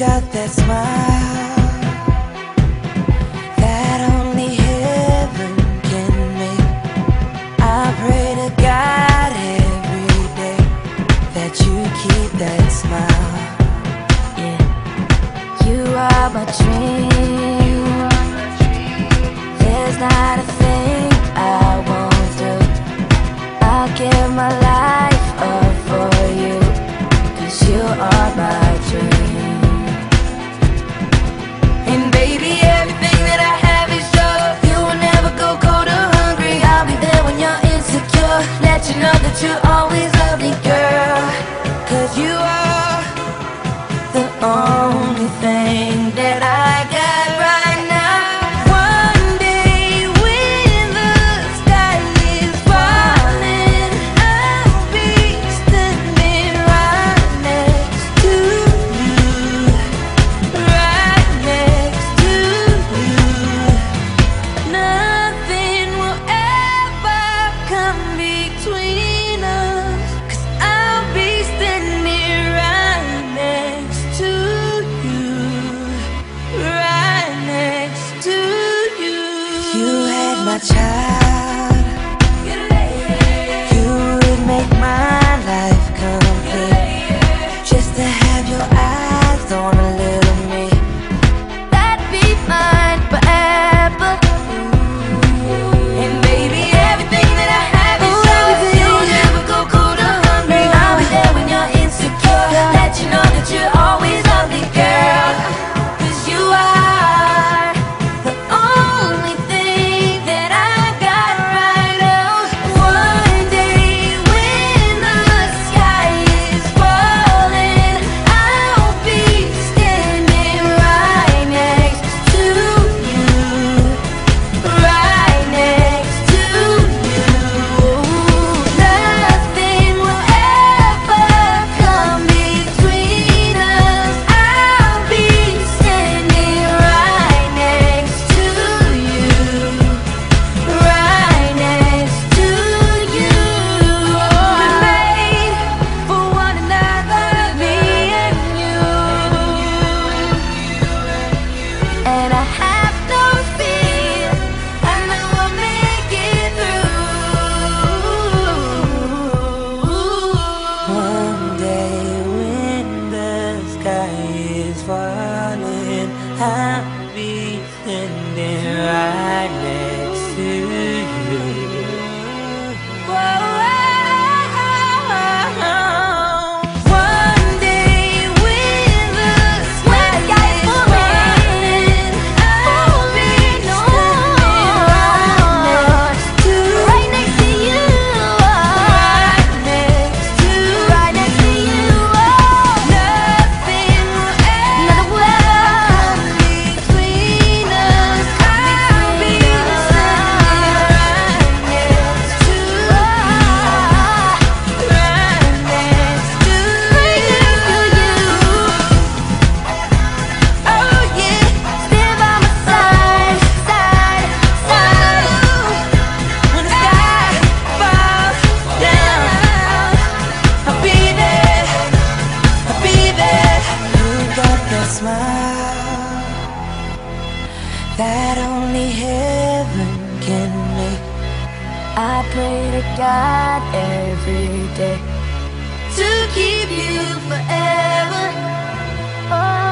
got that smile that only heaven can make. I pray to God every day that you keep that smile. Yeah, you are my dream. There's not a thing I won't do. I'll give my life. know that you always my child You would make my life complete Just to have your eyes on me. and I have no fear. I know I'll make it through. One day when the sky is falling, I'll be standing right. smile that only heaven can make. I pray to God every day to keep you forever. Oh.